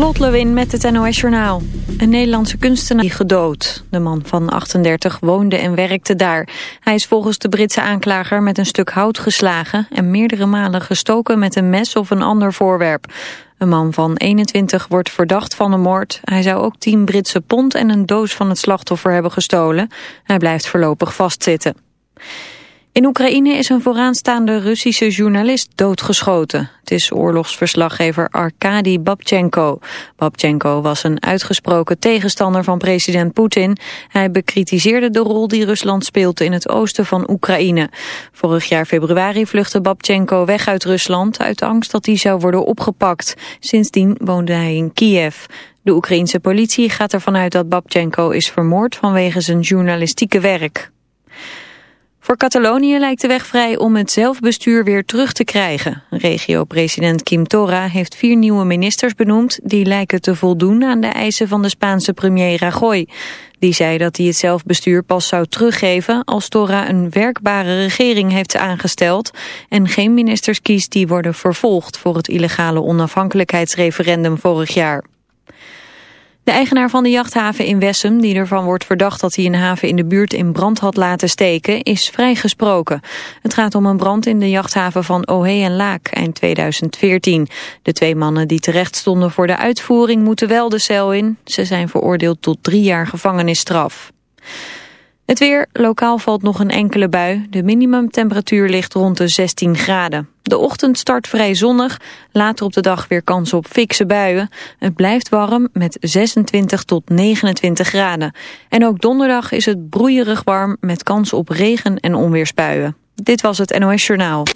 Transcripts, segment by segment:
Lot Lewin met het NOS Journaal. Een Nederlandse kunstenaar die gedood. De man van 38 woonde en werkte daar. Hij is volgens de Britse aanklager met een stuk hout geslagen... en meerdere malen gestoken met een mes of een ander voorwerp. Een man van 21 wordt verdacht van de moord. Hij zou ook 10 Britse pond en een doos van het slachtoffer hebben gestolen. Hij blijft voorlopig vastzitten. In Oekraïne is een vooraanstaande Russische journalist doodgeschoten. Het is oorlogsverslaggever Arkady Babchenko. Babchenko was een uitgesproken tegenstander van president Poetin. Hij bekritiseerde de rol die Rusland speelt in het oosten van Oekraïne. Vorig jaar februari vluchtte Babchenko weg uit Rusland... uit angst dat hij zou worden opgepakt. Sindsdien woonde hij in Kiev. De Oekraïense politie gaat ervan uit dat Babchenko is vermoord vanwege zijn journalistieke werk. Voor Catalonië lijkt de weg vrij om het zelfbestuur weer terug te krijgen. Regio-president Kim Torra heeft vier nieuwe ministers benoemd... die lijken te voldoen aan de eisen van de Spaanse premier Rajoy. Die zei dat hij het zelfbestuur pas zou teruggeven... als Torra een werkbare regering heeft aangesteld... en geen ministers kiest die worden vervolgd... voor het illegale onafhankelijkheidsreferendum vorig jaar. De eigenaar van de jachthaven in Wessem, die ervan wordt verdacht dat hij een haven in de buurt in brand had laten steken, is vrijgesproken. Het gaat om een brand in de jachthaven van Ohe en Laak eind 2014. De twee mannen die terecht stonden voor de uitvoering moeten wel de cel in. Ze zijn veroordeeld tot drie jaar gevangenisstraf. Het weer, lokaal valt nog een enkele bui. De minimumtemperatuur ligt rond de 16 graden. De ochtend start vrij zonnig, later op de dag weer kans op fikse buien. Het blijft warm met 26 tot 29 graden. En ook donderdag is het broeierig warm met kans op regen- en onweersbuien. Dit was het NOS Journaal.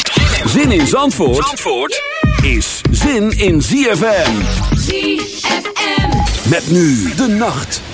Zin in Zandvoort, Zandvoort is zin in ZFM. ZFM. Met nu de nacht.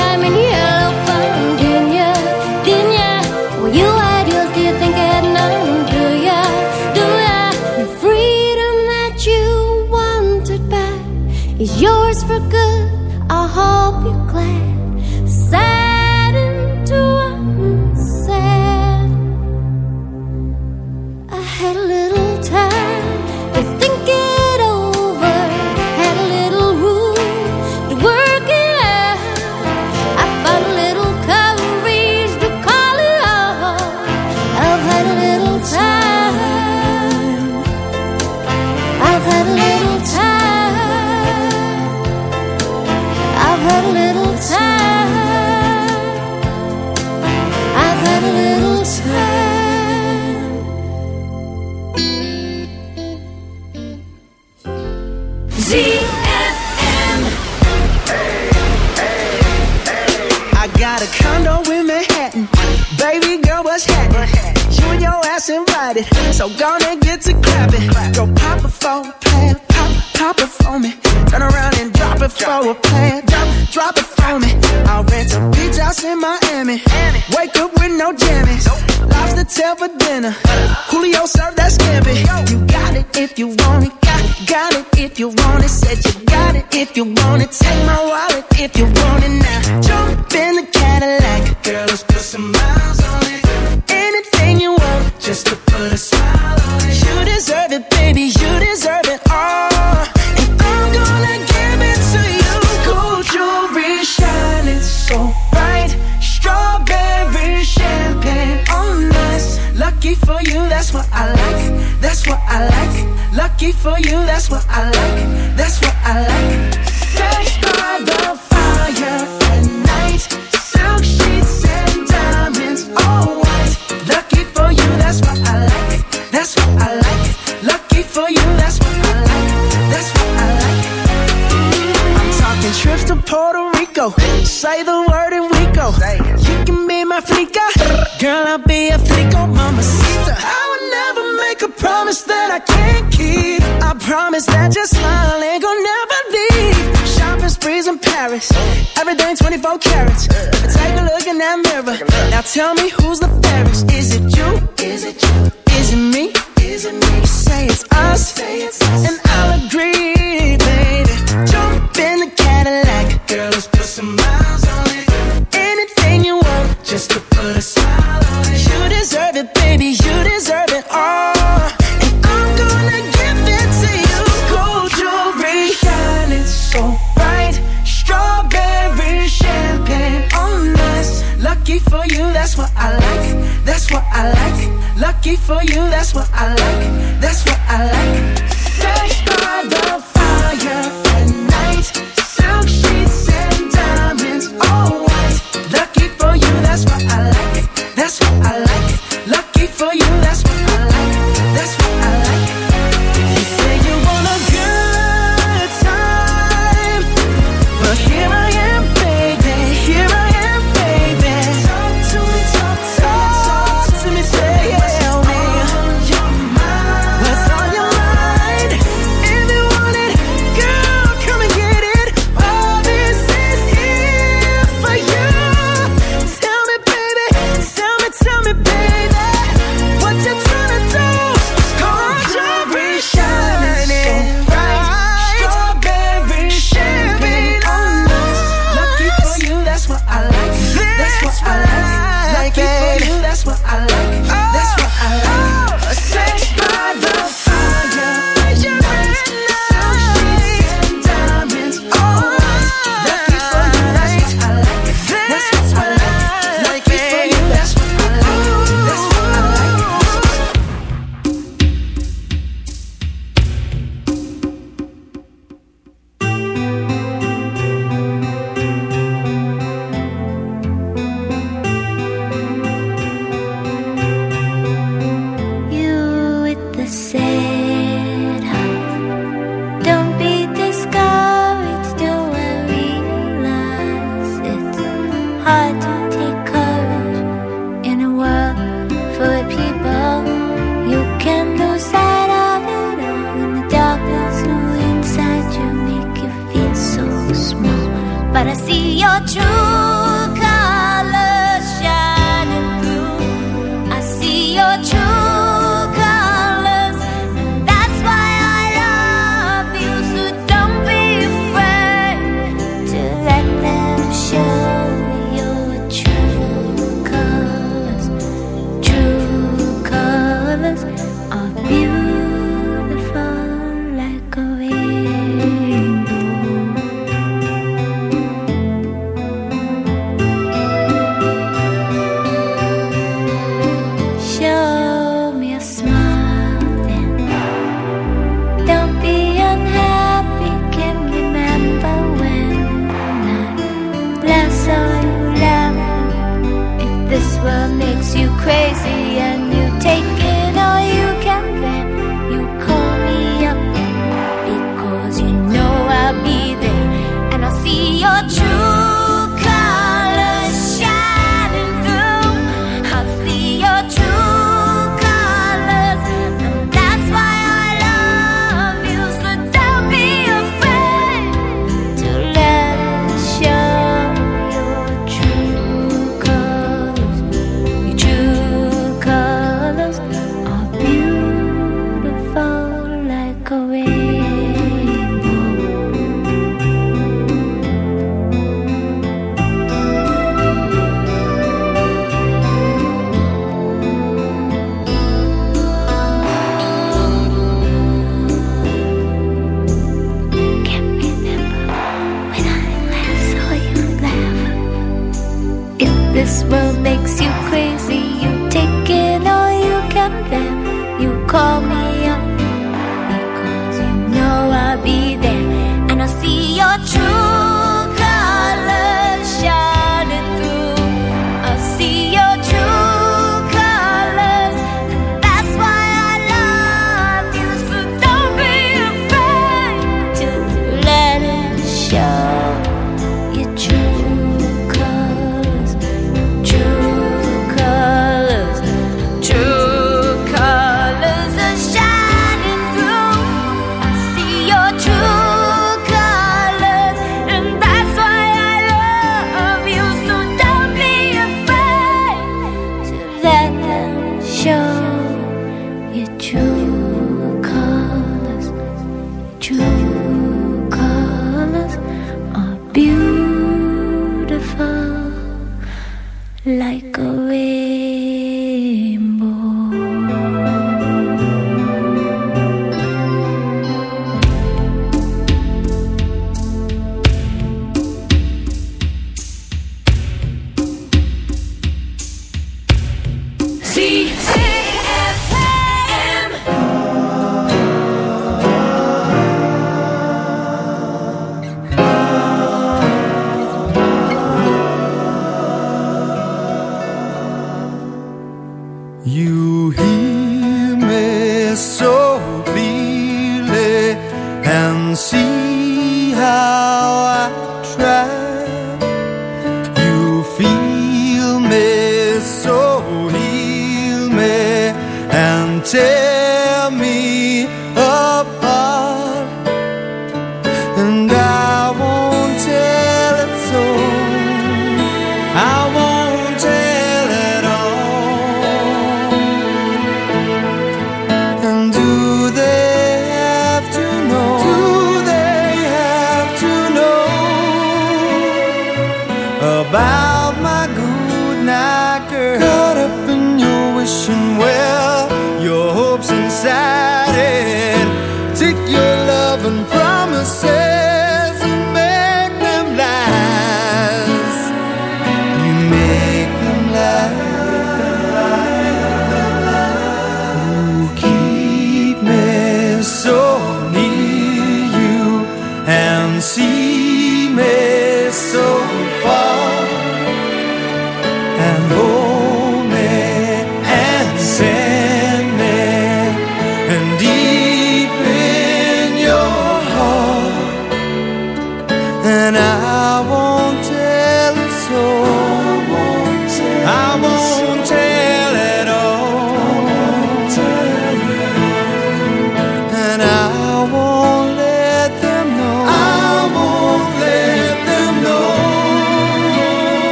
girl.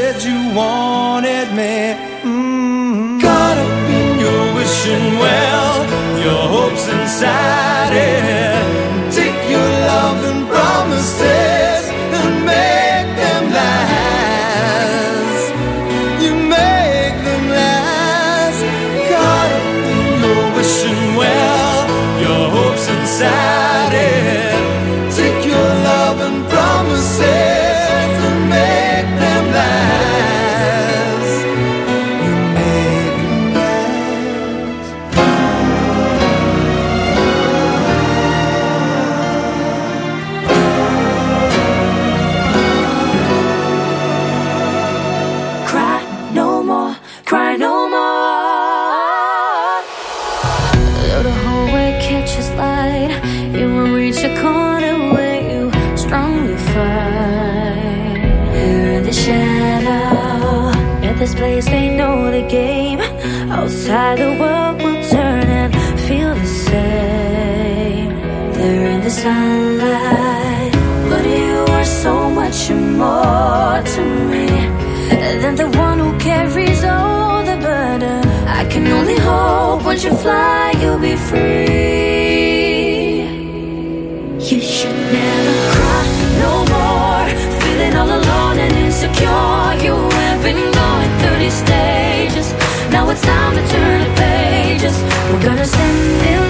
said you wanted me. Mm-hmm. Caught up in your wishing well, your hopes inside it. Take your love and promises and make them last. You make them last. Caught up in your wishing well, your hopes inside. free. You should never cry no more. Feeling all alone and insecure. You have been going through these stages. Now it's time to turn the pages. We're gonna send it.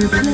you play?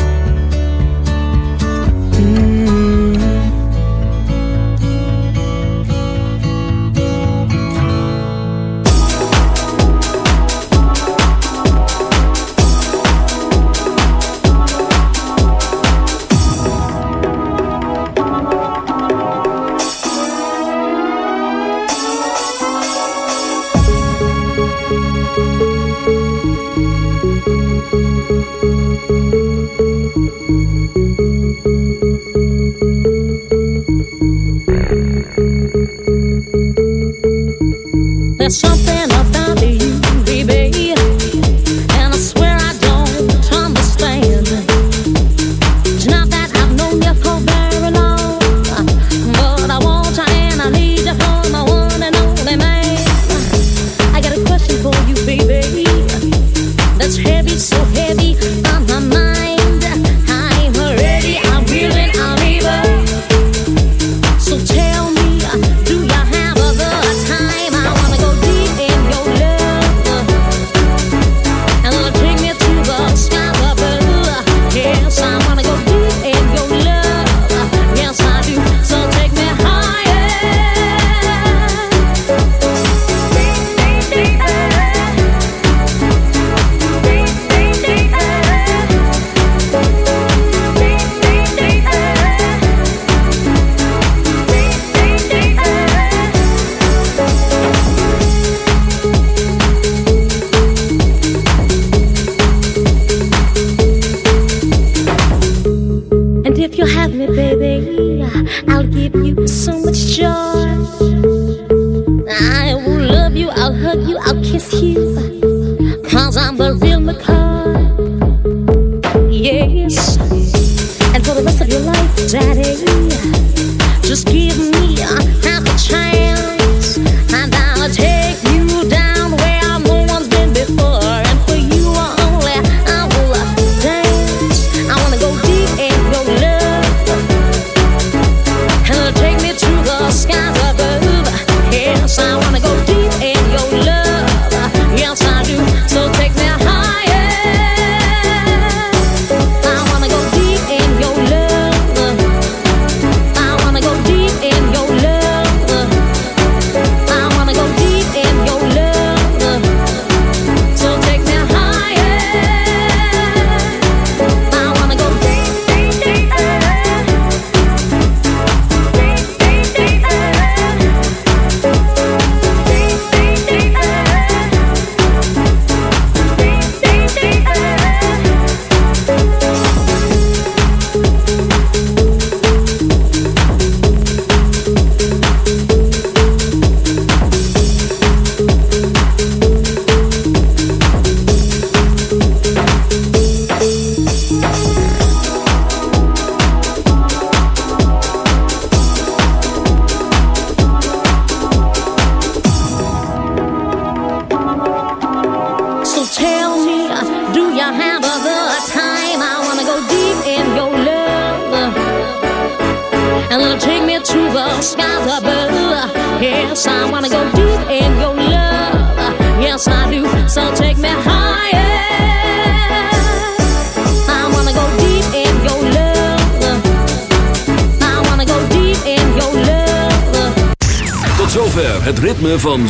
something